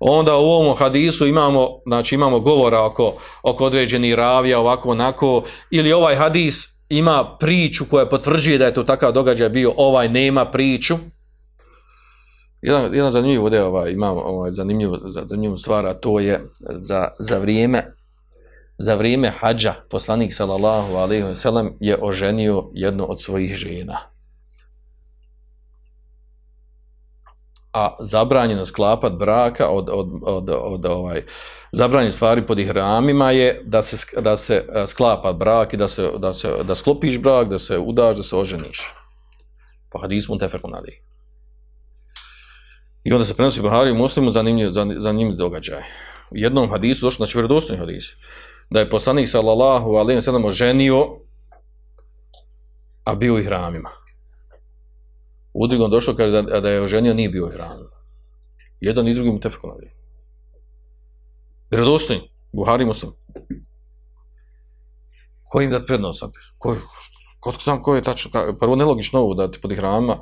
Onda u ovom hadisu imamo, znači, imamo govora oko, oko određeni ravija, ovako, onako, ili ovaj hadis ima priču koja potvrđuje da je to takav događaj bio, ovaj nema priču. Jedan, jedan zanimljiv ovdje ovaj, imamo ovaj, zanimljivu, zanimljivu stvar, a to je da za vrijeme za vrijeme hađa poslanik sallallahu alejhi ve sellem je oženio jednu od svojih žena. A zabranjeno sklapat braka od, od, od, od ovaj zabranjene stvari pod ihramima je da se da se e, sklapa brak i da se da se da sklopiš brak, da se udaš, da se oženiš. Pa hadis mutafekun. I onda se prenosi Buhari muslimu zanimljiv, zanimljiv događaj. U jednom hadisu došlo, znači vjerodostojni hadis, da je poslanik sallallahu alejhi ve sellem oženio a bio i hramima. U drugom došlo kaže da, da je oženio nije bio u hramima. Jedan i drugi mu tefekon ali. Vjerodostojni, Buhari muslim. Kojim da dat prednost sad? Ko, ko, ko sam ko je tačno? Prvo nelogično ovo da ti pod hramima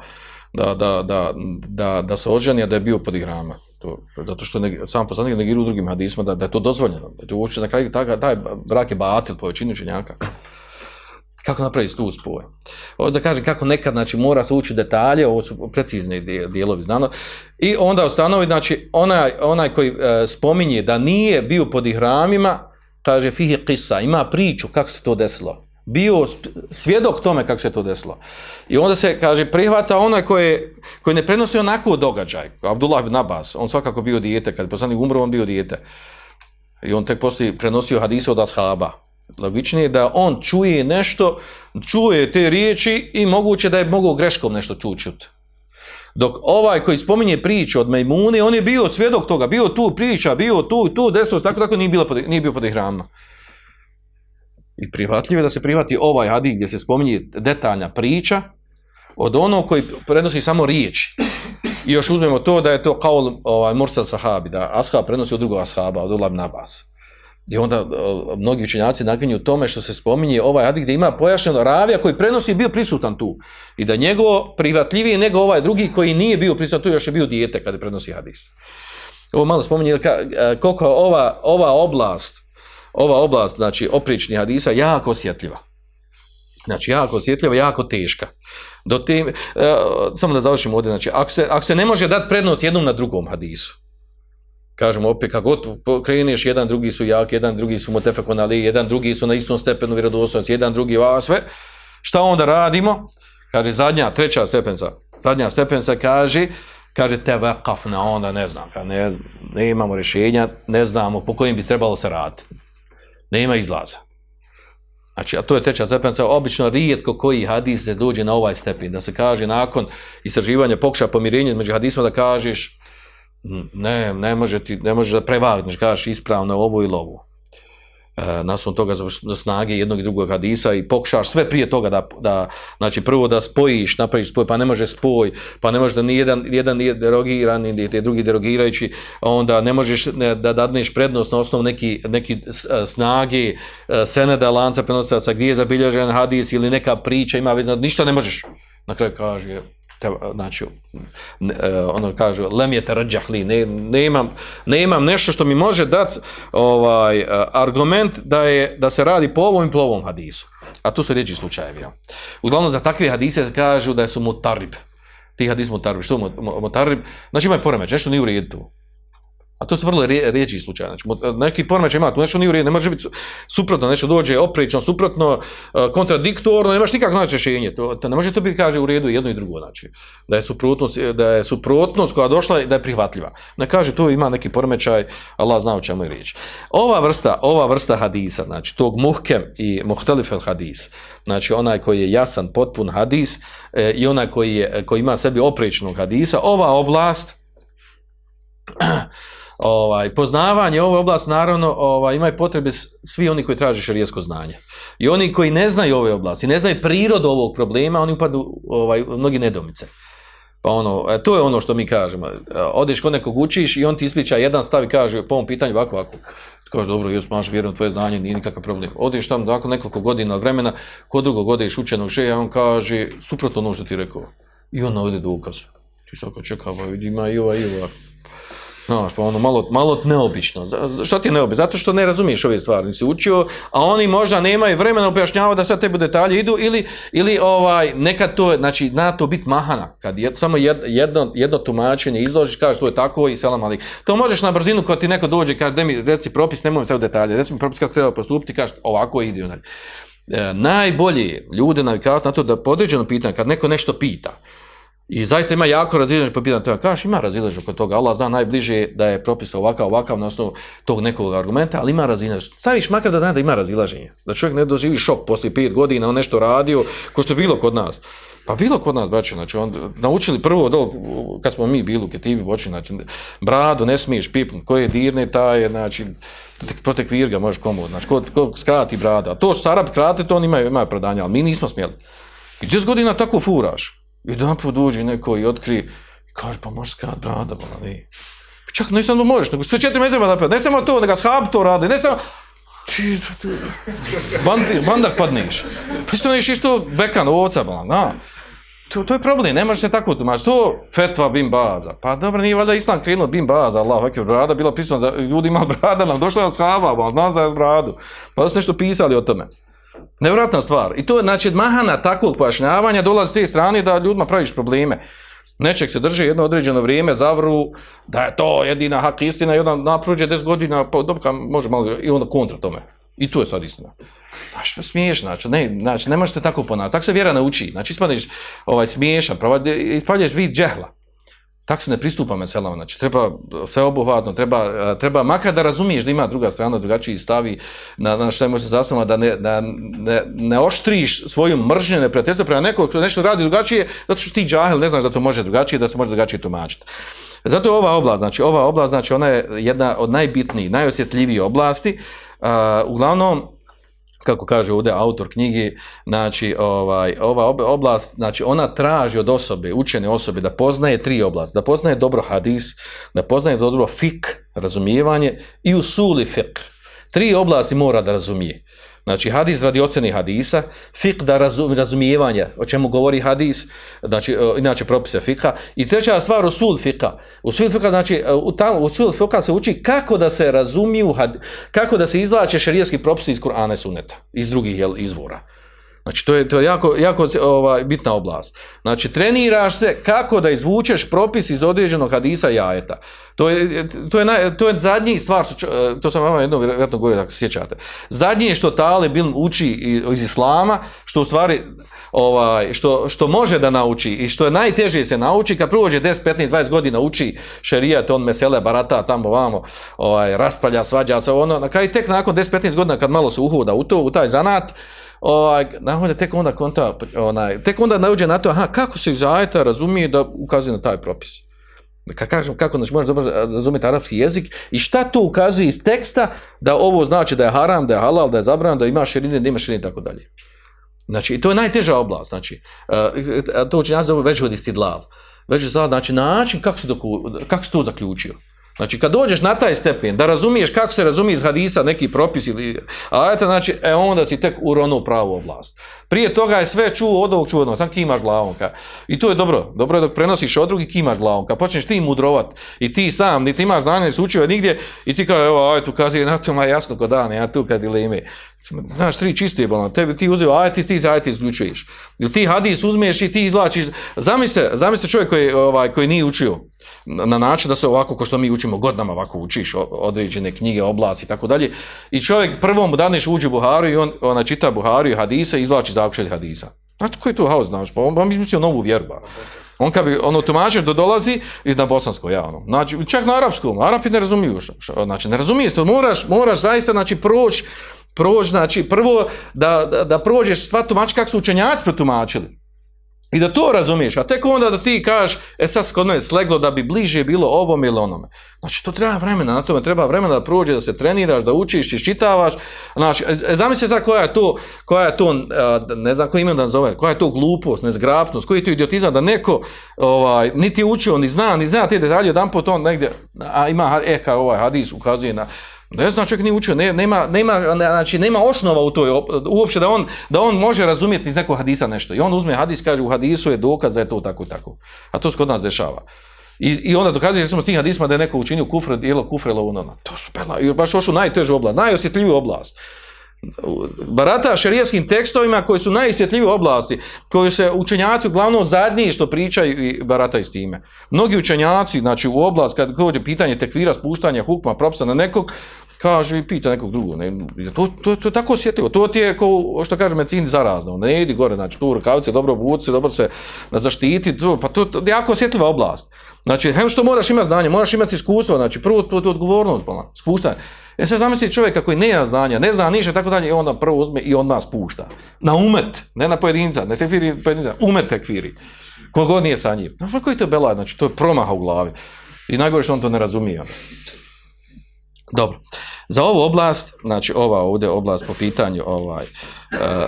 da, da, da, da, da se oženi, a da je bio pod hramima. To, zato što ne, sam poslanik negira u drugim hadisma da, da je to dozvoljeno. Da je uopće na kraju taj, taj brak je batil po većini učenjaka. Kako napraviti tu spoj? Ovo da kažem kako nekad znači, mora se ući detalje, ovo su precizni dijelovi znano. I onda ustanovi, znači, onaj, onaj koji e, spominje da nije bio pod ihramima, kaže fihi kisa, ima priču kako se to desilo bio svjedok tome kako se to desilo. I onda se, kaže, prihvata onaj koji, koji ne prenosi onako događaj. Abdullah ibn Abbas, on svakako bio dijete, kad je poslanik umro, on bio dijete. I on tek poslije prenosio hadise od ashaba. Logičnije je da on čuje nešto, čuje te riječi i moguće da je mogao greškom nešto čučut. Dok ovaj koji spominje priču od Majmune, on je bio svjedok toga, bio tu priča, bio tu, tu, desilo, tako, tako, nije, bilo, nije bio pod ihramno. I prihvatljivo je da se prihvati ovaj hadis gdje se spominje detaljna priča, od onog koji prenosi samo riječi. I još uzmemo to da je to kao ovaj, Mursal sahabi, da ashab prenosi od drugog ashaba, od Ulab Nabas. I onda o, mnogi učenjaci naginju tome što se spominje ovaj hadis gdje ima pojašnjeno ravija koji prenosi bio prisutan tu. I da njegovo prihvatljivije nego ovaj drugi koji nije bio prisutan tu, još je bio dijete kada prenosi hadis. Ovo malo spominje eh, koliko ova, ova oblast, ova oblast, znači oprični hadisa, jako osjetljiva. Znači, jako osjetljiva, jako teška. Do te, e, samo da završimo ovdje, znači, ako se, ako se ne može dati prednost jednom na drugom hadisu, kažemo opet kako god kreneš jedan drugi su jak jedan drugi su mutafekun ali jedan drugi su na istom stepenu vjerodostojnosti jedan drugi va sve šta onda radimo kaže zadnja treća stepenca zadnja stepenca kaže kaže te na onda ne znam ne, ne imamo rješenja ne znamo po kojim bi trebalo se raditi nema izlaza. Znači, a to je treća stepenca, obično rijetko koji hadis ne dođe na ovaj stepen, da se kaže nakon istraživanja pokuša pomirenja među hadisma da kažeš mm, ne, ne može ti, ne može da prevagneš, kažeš ispravno ovo ili ovo. E, nasom toga za snage jednog i drugog hadisa i pokušaš sve prije toga da, da znači prvo da spojiš, napraviš spoj, pa ne može spoj, pa ne može da ni jedan, jedan nije derogiran, ili je drugi derogirajući, onda ne možeš ne, da dadneš prednost na osnovu neki, neki e, snage, e, seneda, lanca, prenosaca, gdje je zabilježen hadis ili neka priča, ima već, ništa ne možeš. Na kraju kaže, te, znači, e, ono kaže, lem je terađahli, ne, ne, imam, ne imam nešto što mi može dati ovaj, e, argument da, je, da se radi po ovom i po ovom hadisu. A tu su riječi slučajevi. Ja. Uglavnom, za takve hadise kažu da su mutarib. Ti hadis mutarib. Što mutarib? Znači, imaju poremeć, nešto nije u redu tu. A to su vrlo riječi slučaje. Znači, neki poremećaj ima tu nešto nije u redu, ne može biti suprotno, nešto dođe oprično, suprotno, e, kontradiktorno, nemaš nikakvo znači rješenje. To, to ne može to biti kaže u redu jedno i drugo, znači. Da je suprotnost, da je suprotnost koja došla da je prihvatljiva. Ne kaže tu ima neki poremećaj, Allah zna o čemu je riječ. Ova vrsta, ova vrsta hadisa, znači tog muhkem i muhtelifel hadis, znači onaj koji je jasan, potpun hadis e, i onaj koji, je, koji ima sebi oprečnog hadisa, ova oblast ovaj poznavanje ove oblasti naravno ovaj imaju potrebe svi oni koji traže šerijsko znanje. I oni koji ne znaju ove oblasti, ne znaju prirodu ovog problema, oni upadu ovaj mnogi nedomice. Pa ono, e, to je ono što mi kažemo. E, odeš kod nekog učiš i on ti ispriča jedan stav i kaže po ovom pitanju ovako, ovako. Kaže, dobro, još maš vjerujem tvoje znanje, nije nikakav problem. Odeš tamo nakon nekoliko godina vremena, kod drugog odeš učenog šeja, on kaže, suprotno ono što ti rekao. I on navode dokaz. Ti sad čekaj, vidi, ima i ova, i ova. No, pa ono malo, malo neobično. Što ti je neobično? Zato što ne razumiješ ove stvari, nisi učio, a oni možda nemaju vremena objašnjavati da sad tebi detalje idu, ili, ili ovaj, nekad to, znači, na to biti mahana, kad je, samo jedno, jedno tumačenje izložiš, kažeš to je tako i selam ali. To možeš na brzinu kad ti neko dođe, kaže, da mi reci propis, nemoj sve u detalje, reci mi propis kako treba postupiti, kažeš ovako ide. Onaj. E, najbolje ljude navikavati na to da podređeno pitanje, kad neko nešto pita, I zaista ima jako razilaženje po pitanju toga. Kažeš, ima razilaženje kod toga. Allah zna najbliže da je propis ovakav, ovakav na osnovu tog nekog argumenta, ali ima razilaženje. Staviš makar da zna da ima razilaženje. Da čovjek ne doživi šok poslije pet godina, on nešto radio, ko što je bilo kod nas. Pa bilo kod nas, braće, znači, on, naučili prvo, do, kad smo mi bili u Ketivi, boči, znači, bradu ne smiješ pipnut, ko je dirne, taj je, znači, protek virga možeš komu, znači, ko, ko skrati brada. A to što Sarab krate, to oni imaju, imaju predanje, ali mi nismo smjeli. I 10 godina tako furaš. I da po dođe neko i otkri i kaže pa možeš skrat brada, bola, ne. Čak ne samo možeš, nego sve četiri mezeba napad. Ne samo to, nego shab to radi, ne samo... Ti, pa ti, bandi, bandak padneš. Pa isto neš isto bekan, ovca, pa, bola, na. To, to je problem, ne može se tako tumačiti. To fetva bim baza. Pa dobro, nije valjda islam krenuo bim baza, Allah, ovakve brada, bila pisano da ljudi imali brada, nam došla od shaba, bola, znam za bradu. Pa su nešto pisali o tome. Nevratna stvar. I to je, znači, mahana takvog pojašnjavanja dolazi s te strane da ljudima praviš probleme. Nečeg se drže jedno određeno vrijeme, zavru da je to jedina hak istina i onda naprođe 10 godina, pa dobka može malo i onda kontra tome. I to je sad istina. Znači, smiješ, znači, ne, znači, ne možete tako ponavljati. Tako se vjera nauči. Znači, ispadneš ovaj, smiješan, ispadneš vid džehla. Tako se ne pristupa meselama, znači treba uh, sve obuhvatno, treba, uh, treba makar da razumiješ da ima druga strana drugačiji stavi na, na što je možda zastavljeno, da ne, da ne, ne oštriš svoju mržnju, ne prijateljstvo prema nekog koji nešto radi drugačije, zato što ti džahil ne znaš da to može drugačije, da se može drugačije tumačiti. Zato je ova oblast, znači ova oblast, znači ona je jedna od najbitnijih, najosjetljivijih oblasti, uh, uglavnom, kako kaže ovdje autor knjige, znači ovaj ova oblast, znači ona traži od osobe, učene osobe da poznaje tri oblasti, da poznaje dobro hadis, da poznaje dobro fik, razumijevanje i usuli fik. Tri oblasti mora da razumije. Znači hadis radi ocjene hadisa, fik da razum, razumijevanja, o čemu govori hadis, znači e, inače propise fika i treća stvar usul fika. Usul fika znači e, u tamo usul fika se uči kako da se razumiju kako da se izvlače šerijski propisi iz Kur'ana i Suneta, iz drugih jel, izvora. Znači, to je, to je jako, jako ovaj, bitna oblast. Znači, treniraš se kako da izvučeš propis iz određenog hadisa i ajeta. To je, to je, naj, to je zadnji stvar, e, to sam vam jednom vjerojatno govorio, ako se sjećate. Zadnje što Tali bil uči iz Islama, što u stvari, ovaj, što, što može da nauči i što je najteže se nauči, kad prođe 10, 15, 20 godina uči šerijat, on mesele, barata, tamo, vamo, ovaj, raspravlja, svađa se, ono, na kraju tek nakon 10, 15 godina, kad malo se uhoda u to, u taj zanat, ovaj nahođe tek onda konta onaj tek onda nauđe na to aha kako se iz ajeta razumije da ukazuje na taj propis? Kad kažem kako znači može dobro razumjeti arapski jezik i šta to ukazuje iz teksta da ovo znači da je haram da je halal da je zabranjeno da ima širine da ima širine tako dalje. Znači to je najteža oblast znači uh, to učinjaci zove već od istidlav od je znači način kako se doku, kako se to zaključio. Znači, kad dođeš na taj stepen, da razumiješ kako se razumije iz hadisa neki propis ili ajte, znači, e onda si tek uronuo pravu oblast. Prije toga je sve čuo od ovog čuvodnog, sam kimaš glavom. Ka. I to je dobro. Dobro je dok prenosiš od drugih kimaš glavom. Kad počneš ti mudrovat i ti sam, niti imaš znanje, nisi učio nigdje i ti kao, evo, aj, tu kazi, na to, ma jasno ko dan, ja tu kad dileme. Znaš, tri čiste je balan. Tebe ti uzeo ajte, ti za ajte izključuješ. Ili ti hadis uzmeš i ti izvlačiš. Zamislite, zamislite čovjek koji, ovaj, koji nije učio na način da se ovako, ko što mi učimo godinama, ovako učiš određene knjige, oblaci i tako dalje. I čovjek prvom daneš uđe u Buharu i on ona čita Buharu i hadisa i izlači zaključak hadisa. Znate koji je to haos, znaš? Pa on, on izmislio novu vjerba. On kad bi ono tumačio da dolazi i na bosansko ja ono. Znači čak na arapskom, Arapi ne razumiju što, znači ne razumije to moraš moraš zaista znači proći proći znači prvo da, da, da prođeš sva tumači kako su učenjaci protumačili. I da to razumiješ, a tek onda da ti kažeš, e sad skodno je sleglo da bi bliže bilo ovom ili onome. Znači, to treba vremena, na tome treba vremena da prođe, da se treniraš, da učiš, iščitavaš. Znači, e, zamisli sad koja je to, koja je to, e, ne znam koji ime da nazove, koja je to glupost, nezgrapnost, koji je to idiotizam, da neko ovaj, niti učio, ni zna, ni zna te detalje, jedan pot on negdje, a ima, e, kao ovaj hadis ukazuje na, Ne zna čovjek nije učio, ne, nema, nema, znači, nema osnova u toj, uopće da on, da on može razumjeti iz nekog hadisa nešto. I on uzme hadis, kaže u hadisu je dokaz da je to tako i tako. A to se kod nas dešava. I, i onda dokazuje se s tim hadisma da je neko učinio kufre, jelo kufre, lovo, ono. To su pela, i baš ošu najtežu oblast, najosjetljiviju oblast. Barata šerijskim tekstovima koji su najosjetljivije oblasti, koji se učenjaci uglavnom zadnji što pričaju i barata s time. Mnogi učenjaci, znači u oblast, kad dođe pitanje tekvira, spuštanja hukma, propisa na nekog, kaže i pita nekog drugog. Ne, to, to, to je tako osjetljivo. To ti je, ko, što kaže medicini, zarazno. Ne idi gore, znači tu rukavice, dobro buci, dobro se zaštiti. To, pa to, to je jako osjetljiva oblast. Znači, hem što moraš imati znanje, moraš imati iskustvo, znači prvo to je odgovornost, pa, spuštanje. E sad zamisli čovjeka koji nema znanja, ne zna ništa, tako dalje, i onda prvo uzme i on nas pušta. Na umet, ne na pojedinca, ne tekfiri pojedinca, umet tekfiri. Kogod nije sa njim. Znači, koji to je belaj, znači to je promaha u glavi. I najgore što on to ne razumije. Dobro. Za ovu oblast, znači ova ovdje oblast po pitanju, ovaj, e,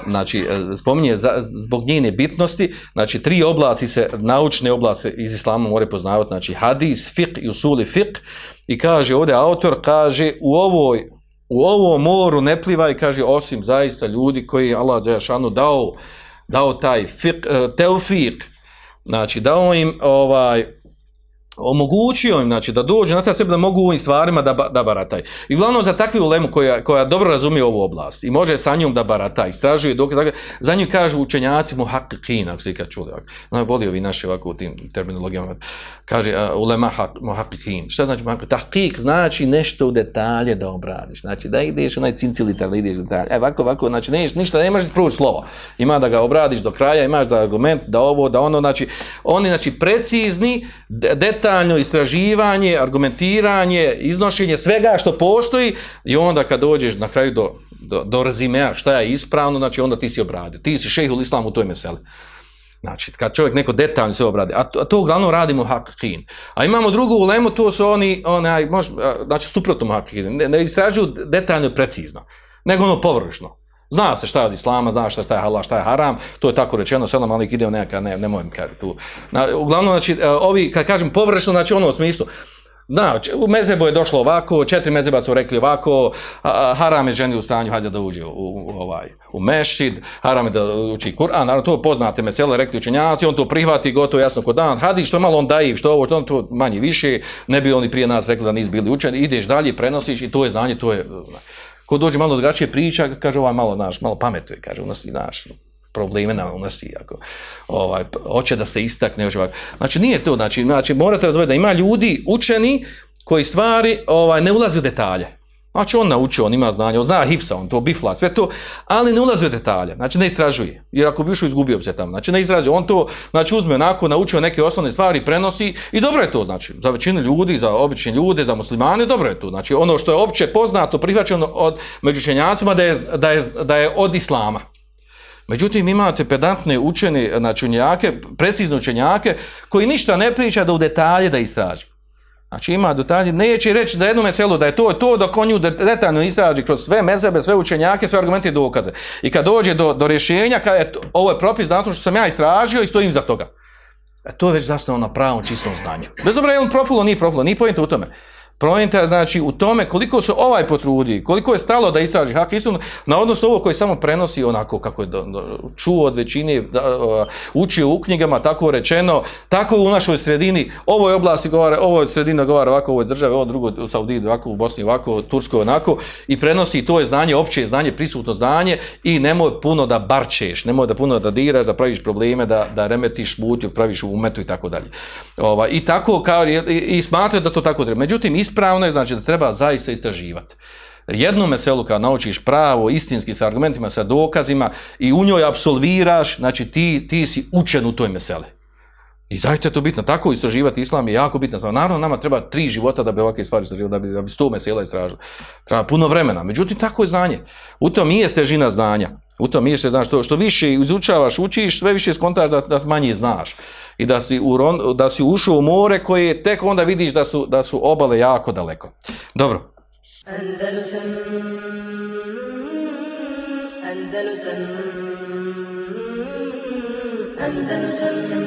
znači e, spominje za, zbog njene bitnosti, znači tri oblasti se, naučne oblasti iz islama more poznavati, znači hadis, fiqh i usuli fiqh, i kaže ovdje autor, kaže u ovoj, u ovom moru ne plivaj kaže osim zaista ljudi koji Allah Đašanu dao, dao taj fiqh, e, teufik, znači dao im ovaj, omogućio im znači da dođe na ta sebe da mogu u ovim stvarima da da barataj. I glavno za takvu ulemu koja koja dobro razumije ovu oblast i može sa njom da barata, istražuje dok tako za nju kažu učenjaci muhaqqiqin, ako se ikad čuli. No volio vi naši ovako u tim terminologijama. Kaže uh, ulema muhaqqiqin. Šta znači tahqiq? Znači nešto u detalje da obradiš. Znači da ideš onaj cincilitar, da ideš u detalje. E ovako ovako znači ne ništa ne možeš proći slovo. Ima da ga obradiš do kraja, imaš da argument, da ovo, da ono, znači oni znači precizni, detalj detaljno istraživanje, argumentiranje, iznošenje svega što postoji i onda kad dođeš na kraju do, do, do razimea šta je ispravno, znači onda ti si obradio. Ti si šehul islam u toj meseli. Znači, kad čovjek neko detaljno se obradi, a to, a to uglavnom radimo hakikin. A imamo drugu ulemu, to su oni, onaj, mož, znači, suprotno hakin, ne, ne istražuju detaljno i precizno, nego ono površno. Zna se šta je od islama, zna šta je halal, šta je haram, to je tako rečeno, selam alik ide u neka, ne, nemoj mi kaži tu. Na, uglavnom, znači, e, ovi, kad kažem površno, znači ono u smislu, Da, u mezebu je došlo ovako, četiri Mezeba su rekli ovako, a, haram je ženi u stanju, hajde da uđe u, u, u ovaj, u mešid, haram je da uči Kur'an, naravno to poznate mesele, rekli učenjaci, on to prihvati, gotovo jasno kod dan, hadi što malo on daiv, što ovo, što on to manje više, ne bi oni prije nas rekli da nisu bili učeni, ideš dalje, prenosiš i to je znanje, to je, ko dođe malo drugačije priča, kaže ovaj malo naš, malo pametuje, kaže, unosi naš, probleme na unosi, ako ovaj, hoće da se istakne, hoće ovako. Znači, nije to, znači, znači morate razvojiti da ima ljudi, učeni, koji stvari ovaj, ne ulazi u detalje. Znači, on naučio, on ima znanje, on zna hifsa, on to bifla, sve to, ali ne ulazi u detalje, znači ne istražuje. Jer ako bi ušao, izgubio bi se tamo. Znači, ne istražuje. On to, znači, uzme onako, naučio neke osnovne stvari, prenosi i dobro je to, znači, za većinu ljudi, za obične ljude, za muslimane, dobro je to. Znači, ono što je opće poznato, prihvaćeno od međučenjacima, da je, da je, da je od islama. Međutim, imate pedantne učene, znači učenjake, precizne učenjake, koji ništa ne priča da u detalje da istraži. Znači ima detalje, neće reći da jedno meselo da je to to dok on ju detaljno istraži kroz sve mezebe, sve učenjake, sve argumente i dokaze. I kad dođe do, do rješenja, kad je, ovo je propis zato što sam ja istražio i stojim za toga. E, to je već zasnovano na pravom čistom znanju. Bez obra je on profilo, nije profilo, nije pojento u tome. Projenta znači u tome koliko se ovaj potrudi, koliko je stalo da istraži hak istinu na odnos ovo koji samo prenosi onako kako je do, do, čuo od većine, da, uh, učio u knjigama, tako rečeno, tako u našoj sredini, ovoj oblasti govara, ovoj sredini govara ovako, ovoj države, ovo drugo u Saudiji, ovako u Bosni, ovako, Turskoj, onako, i prenosi to je znanje, opće znanje, prisutno znanje i nemoj puno da barčeš, nemoj da puno da diraš, da praviš probleme, da, da remetiš mutju, praviš umetu i tako dalje. Ova, I tako, kao, i, i smatra da to tako treba. Međutim, ispravno je, znači da treba zaista istraživati. Jednu meselu kad naučiš pravo, istinski sa argumentima, sa dokazima i u njoj absolviraš, znači ti, ti si učen u toj meseli. I zaista je to bitno. Tako istraživati islam je jako bitno. Znači, naravno, nama treba tri života da bi ovakve stvari istraživali, da bi, da bi sto mesela istražili. Treba puno vremena. Međutim, tako je znanje. U tom je stežina znanja. U tom je se što, što više izučavaš, učiš, sve više skontaš da, da manje znaš. I da si, u, da si ušao u more koje tek onda vidiš da su, da su obale jako daleko. Dobro. Andalusam Andalusam Andalusam